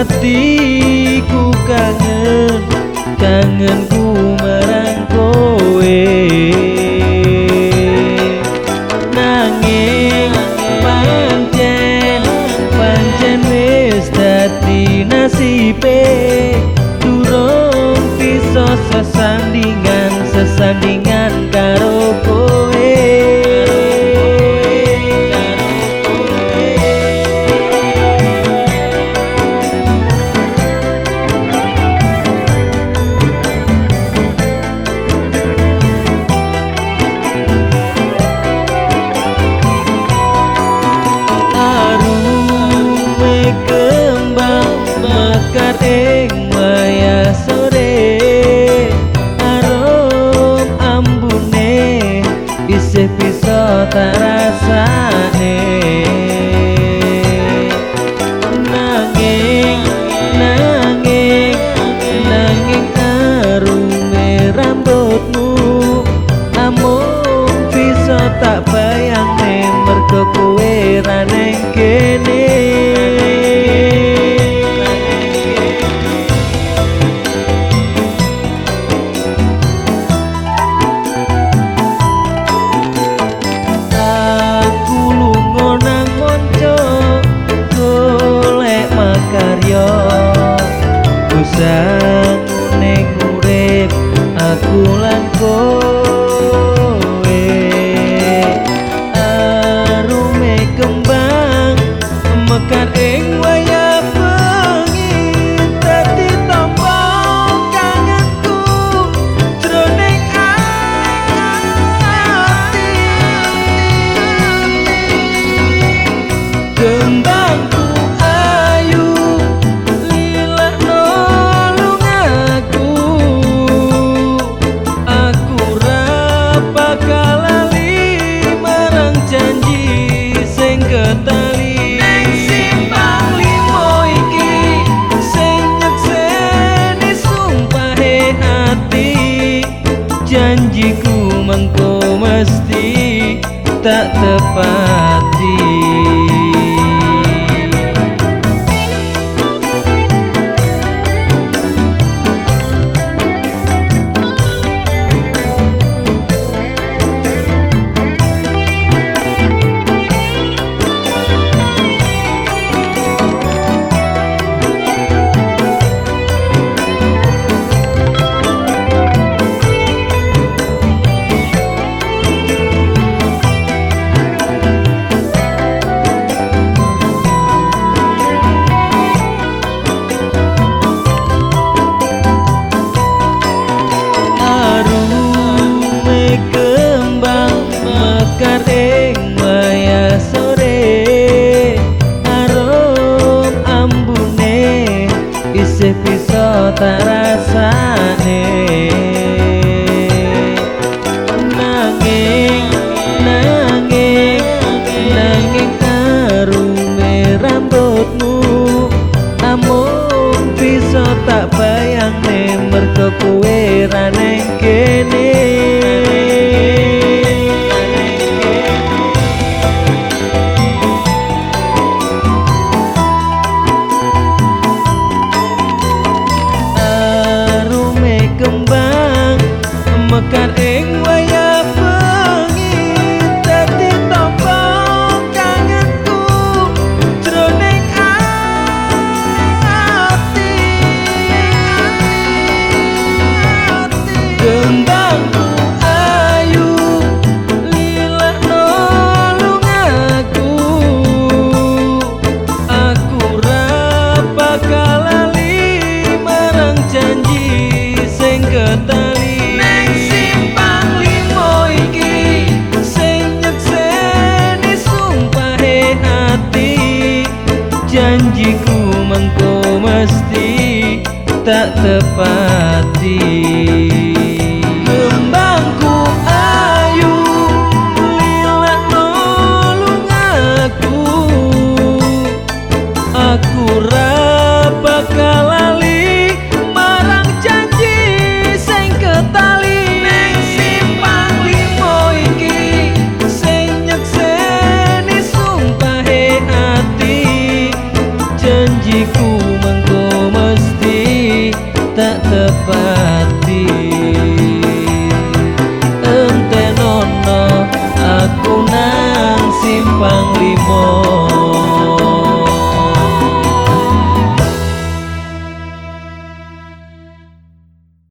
hatiku kangen kangen กันเอง tak tepati isih bisa tak tak tepati